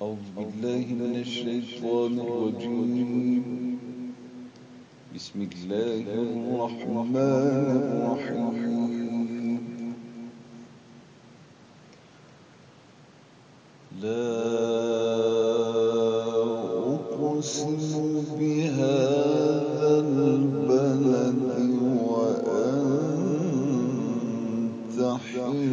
أعوذ بالله من الشيطان الرجيم. بسم الله الرحمن الرحيم. لا أقسم بهذا البلد وأنت حل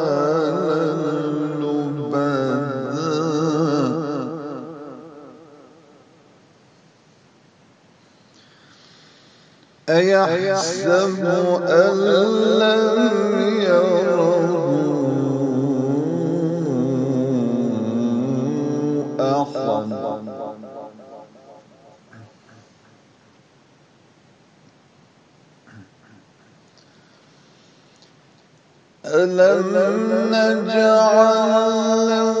أيحسب أن لم يره أحد ألم نجعل له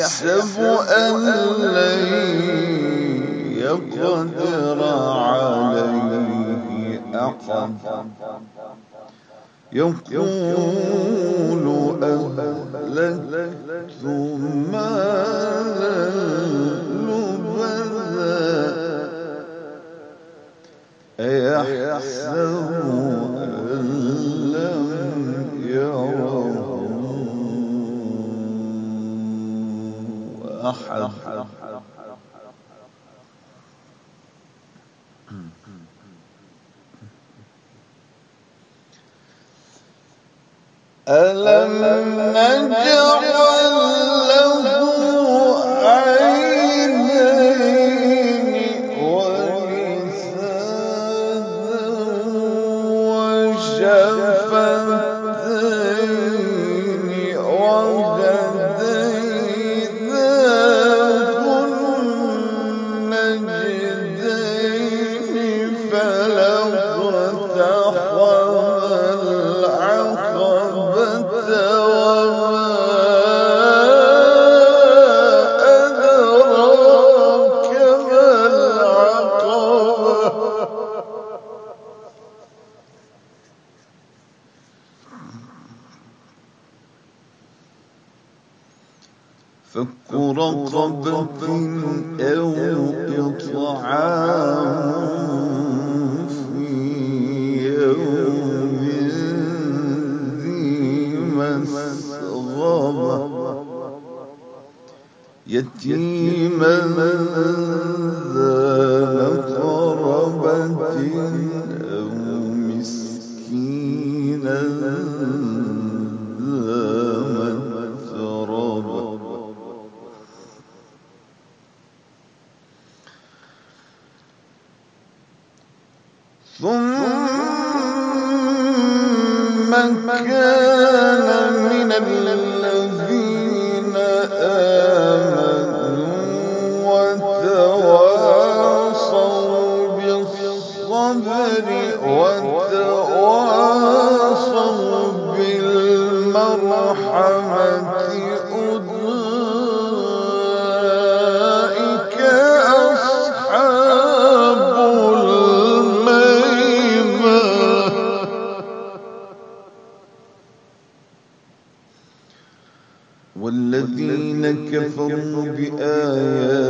أيحسب أن لن يقدر عليه أحد. يقول أهلكت مالا لبدا أيحسب أحد ألم نجعل فك رقبة أو إطعام في يوم ذي مسغبة يتيما والذين كفروا بآياتنا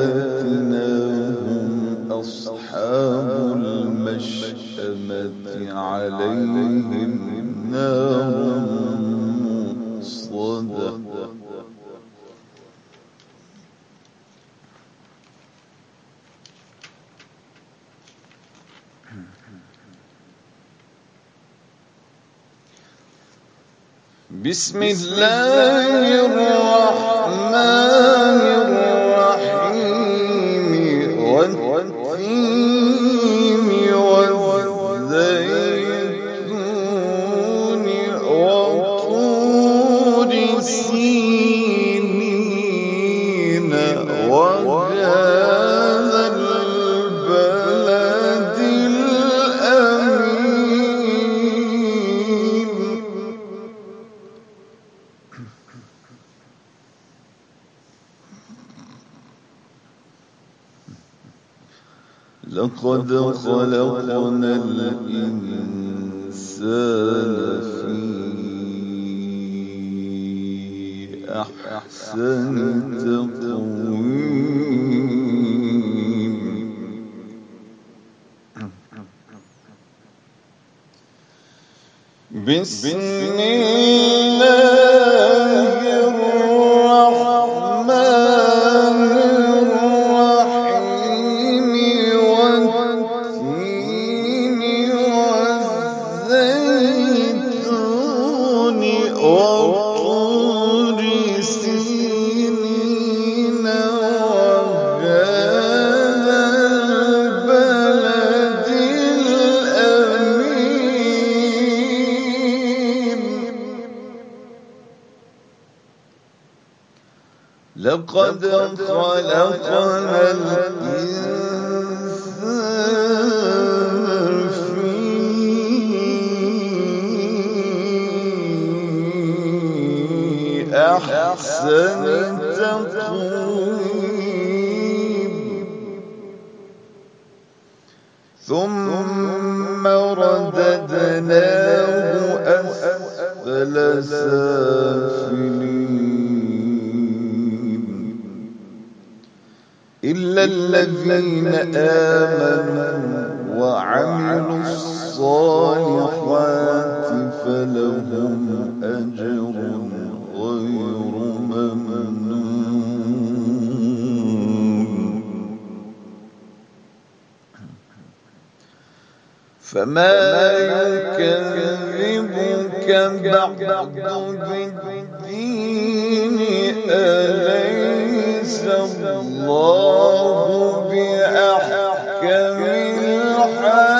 هم أصحاب المشأمة عليهم نار مؤصدة بسم الله الرحمن لقد خلقنا الإنسان في أحسن تقويم. بسم الله لقد خلقنا الإنسان في أحسن تقويم. ثم رددناه أسفل سافلين إلا الذين آمنوا وعملوا الصالحات فلهم أجر غير ممنون. فما يكذبك بعد بالدين أليس الله بأحكم الحاكمين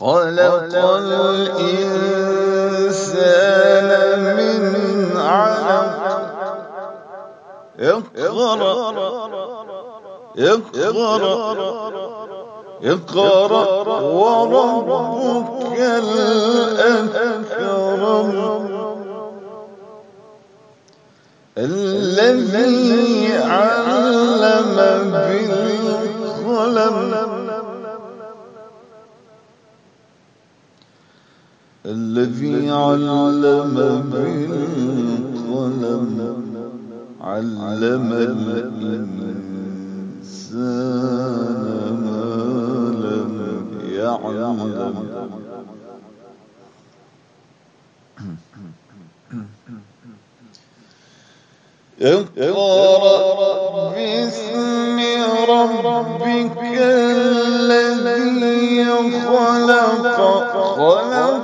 خلق الإنسان من علق. اقرأ. اقرأ. اقرأ. وربك الأكرم. الذي علم بالقلم. الذي علم بالقلم علم الإنسان ما لم يعلم. اقرأ باسم ربك الذي خلق. خلق